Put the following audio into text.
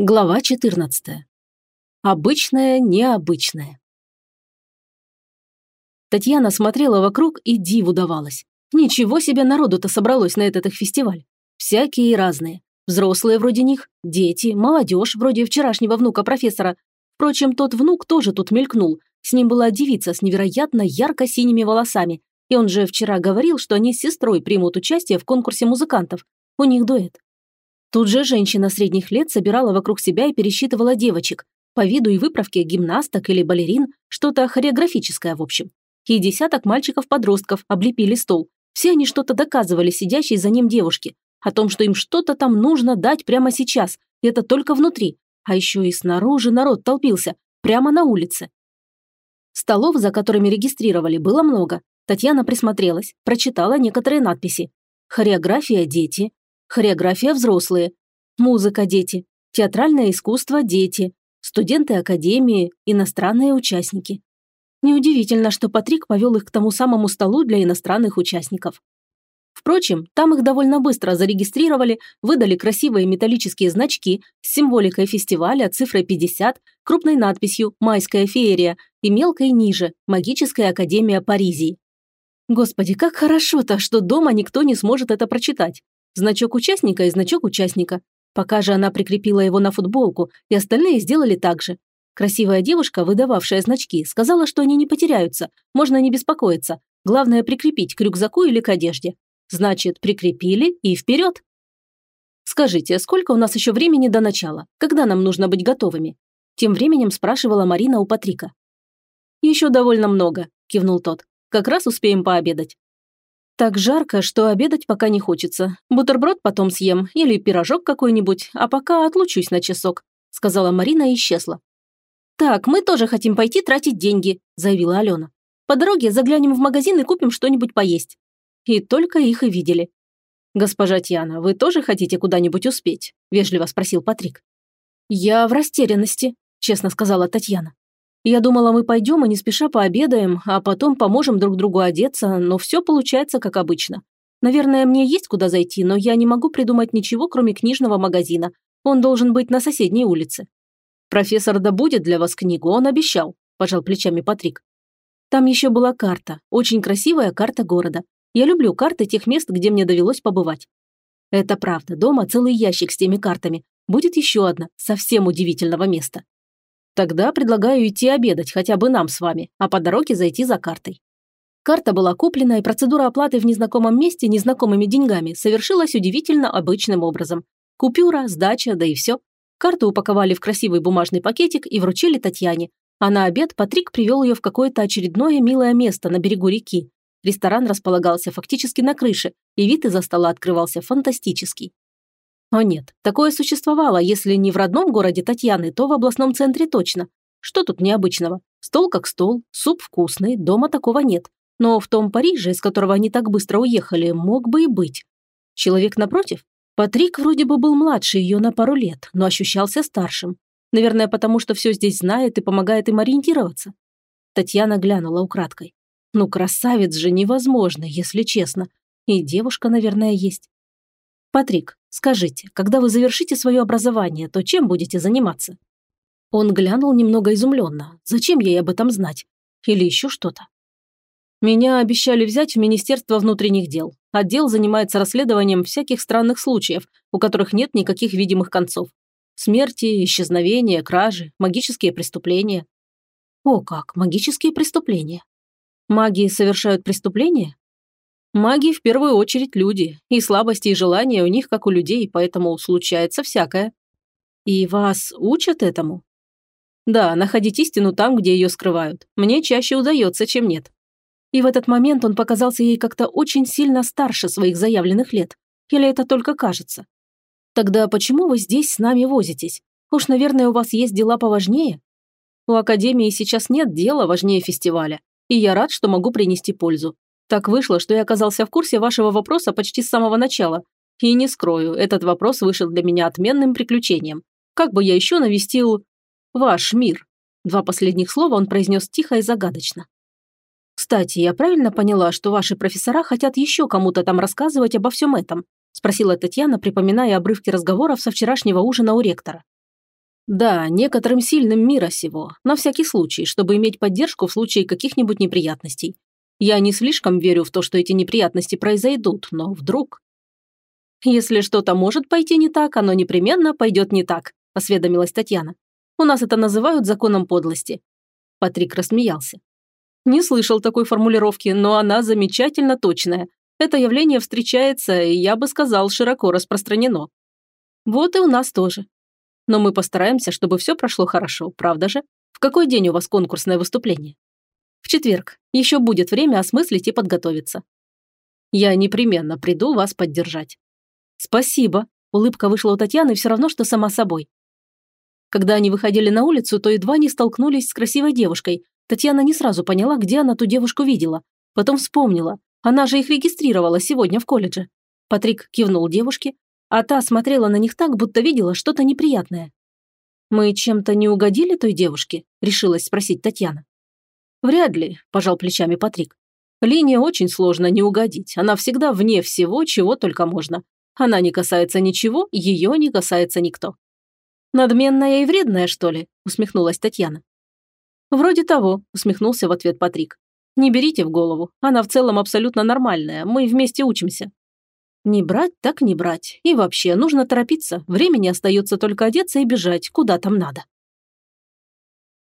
Глава 14. Обычное необычное. Татьяна смотрела вокруг и диву давалась. Ничего себе народу-то собралось на этот их фестиваль. Всякие разные. Взрослые вроде них, дети, молодежь вроде вчерашнего внука профессора. Впрочем, тот внук тоже тут мелькнул. С ним была девица с невероятно ярко-синими волосами. И он же вчера говорил, что они с сестрой примут участие в конкурсе музыкантов. У них дуэт. Тут же женщина средних лет собирала вокруг себя и пересчитывала девочек. По виду и выправке гимнасток или балерин, что-то хореографическое в общем. И десяток мальчиков-подростков облепили стол. Все они что-то доказывали сидящей за ним девушке. О том, что им что-то там нужно дать прямо сейчас. И это только внутри. А еще и снаружи народ толпился. Прямо на улице. Столов, за которыми регистрировали, было много. Татьяна присмотрелась, прочитала некоторые надписи. Хореография «Дети», Хореография – взрослые. Музыка – дети. Театральное искусство – дети. Студенты академии, иностранные участники. Неудивительно, что Патрик повел их к тому самому столу для иностранных участников. Впрочем, там их довольно быстро зарегистрировали, выдали красивые металлические значки с символикой фестиваля, цифрой 50, крупной надписью «Майская феерия» и мелкой ниже «Магическая академия Паризии». Господи, как хорошо-то, что дома никто не сможет это прочитать. Значок участника и значок участника. Пока же она прикрепила его на футболку, и остальные сделали так же. Красивая девушка, выдававшая значки, сказала, что они не потеряются, можно не беспокоиться. Главное прикрепить к рюкзаку или к одежде. Значит, прикрепили и вперед. Скажите, сколько у нас еще времени до начала? Когда нам нужно быть готовыми? Тем временем спрашивала Марина у Патрика. Еще довольно много, кивнул тот. Как раз успеем пообедать. Так жарко, что обедать пока не хочется. Бутерброд потом съем или пирожок какой-нибудь, а пока отлучусь на часок», – сказала Марина и исчезла. «Так, мы тоже хотим пойти тратить деньги», – заявила Алена. «По дороге заглянем в магазин и купим что-нибудь поесть». И только их и видели. «Госпожа Тьяна, вы тоже хотите куда-нибудь успеть?» – вежливо спросил Патрик. «Я в растерянности», – честно сказала Татьяна. Я думала, мы пойдем и не спеша пообедаем, а потом поможем друг другу одеться, но все получается как обычно. Наверное, мне есть куда зайти, но я не могу придумать ничего, кроме книжного магазина. Он должен быть на соседней улице. Профессор добудет для вас книгу, он обещал, пожал плечами Патрик. Там еще была карта, очень красивая карта города. Я люблю карты тех мест, где мне довелось побывать. Это правда, дома целый ящик с теми картами. Будет еще одна, совсем удивительного места. Тогда предлагаю идти обедать хотя бы нам с вами, а по дороге зайти за картой. Карта была куплена, и процедура оплаты в незнакомом месте незнакомыми деньгами совершилась удивительно обычным образом. Купюра, сдача, да и все. Карту упаковали в красивый бумажный пакетик и вручили Татьяне. А на обед Патрик привел ее в какое-то очередное милое место на берегу реки. Ресторан располагался фактически на крыше, и вид из-за стола открывался фантастический. О нет, такое существовало, если не в родном городе Татьяны, то в областном центре точно. Что тут необычного? Стол как стол, суп вкусный, дома такого нет. Но в том Париже, из которого они так быстро уехали, мог бы и быть. Человек напротив? Патрик вроде бы был младше ее на пару лет, но ощущался старшим. Наверное, потому что все здесь знает и помогает им ориентироваться. Татьяна глянула украдкой. Ну, красавец же невозможно, если честно. И девушка, наверное, есть. Патрик, скажите, когда вы завершите свое образование, то чем будете заниматься? Он глянул немного изумленно. Зачем ей об этом знать? Или еще что-то? Меня обещали взять в Министерство внутренних дел. Отдел занимается расследованием всяких странных случаев, у которых нет никаких видимых концов. Смерти, исчезновения, кражи, магические преступления. О как, магические преступления. Маги совершают преступления? Маги в первую очередь люди, и слабости и желания у них как у людей, поэтому случается всякое. И вас учат этому? Да, находить истину там, где ее скрывают. Мне чаще удается, чем нет. И в этот момент он показался ей как-то очень сильно старше своих заявленных лет. Или это только кажется? Тогда почему вы здесь с нами возитесь? Уж, наверное, у вас есть дела поважнее? У Академии сейчас нет дела важнее фестиваля, и я рад, что могу принести пользу. Так вышло, что я оказался в курсе вашего вопроса почти с самого начала. И не скрою, этот вопрос вышел для меня отменным приключением. Как бы я еще навестил... ваш мир? Два последних слова он произнес тихо и загадочно. «Кстати, я правильно поняла, что ваши профессора хотят еще кому-то там рассказывать обо всем этом?» спросила Татьяна, припоминая обрывки разговоров со вчерашнего ужина у ректора. Да, некоторым сильным мира сего, на всякий случай, чтобы иметь поддержку в случае каких-нибудь неприятностей. Я не слишком верю в то, что эти неприятности произойдут, но вдруг... Если что-то может пойти не так, оно непременно пойдет не так, осведомилась Татьяна. У нас это называют законом подлости. Патрик рассмеялся. Не слышал такой формулировки, но она замечательно точная. Это явление встречается, и я бы сказал, широко распространено. Вот и у нас тоже. Но мы постараемся, чтобы все прошло хорошо, правда же? В какой день у вас конкурсное выступление? В четверг. Еще будет время осмыслить и подготовиться. Я непременно приду вас поддержать. Спасибо. Улыбка вышла у Татьяны все равно, что сама собой. Когда они выходили на улицу, то едва не столкнулись с красивой девушкой, Татьяна не сразу поняла, где она ту девушку видела. Потом вспомнила. Она же их регистрировала сегодня в колледже. Патрик кивнул девушке, а та смотрела на них так, будто видела что-то неприятное. «Мы чем-то не угодили той девушке?» – решилась спросить Татьяна. «Вряд ли», – пожал плечами Патрик. «Линия очень сложно не угодить. Она всегда вне всего, чего только можно. Она не касается ничего, ее не касается никто». «Надменная и вредная, что ли?» – усмехнулась Татьяна. «Вроде того», – усмехнулся в ответ Патрик. «Не берите в голову. Она в целом абсолютно нормальная. Мы вместе учимся». «Не брать, так не брать. И вообще, нужно торопиться. Времени остается только одеться и бежать, куда там надо».